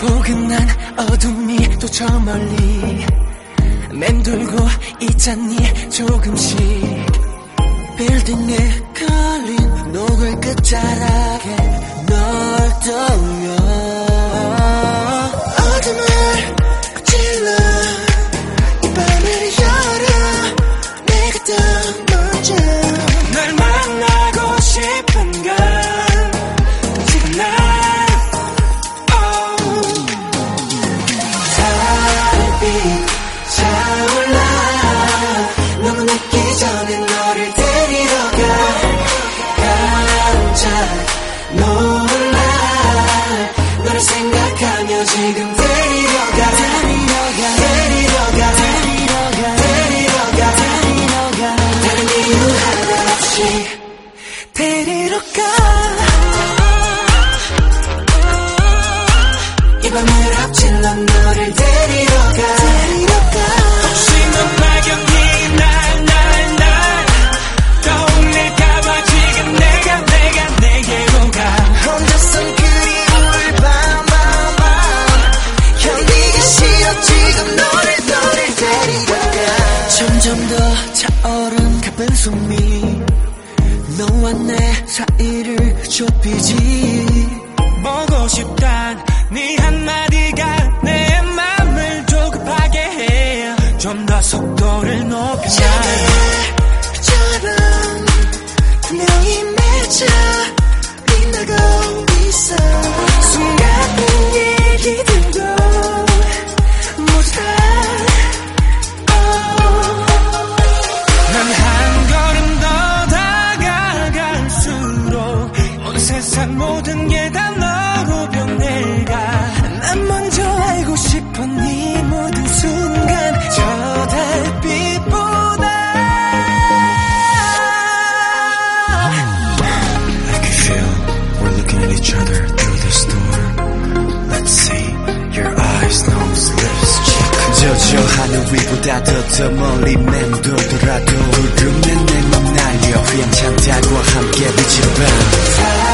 포근한 어둠이 또 저 멀리 맴돌고 있잖니 조금씩 빌딩에 걸린 노을 끝자락에 이유 하나 없이 너를 데리러 가. 데리러 가 가쁜 숨이 너와 내 사이를 좁히지. 보고 싶단 싶어 네 모든 순간 저 달빛보다 I can feel we're looking at each other through this door. Let's see your eyes, nose, lips, cheek. 그저 저 하늘 위보다 더 더 멀리 맴돌더라도 구름에 내맘 날려 휘황찬란과 함께 비친 밤.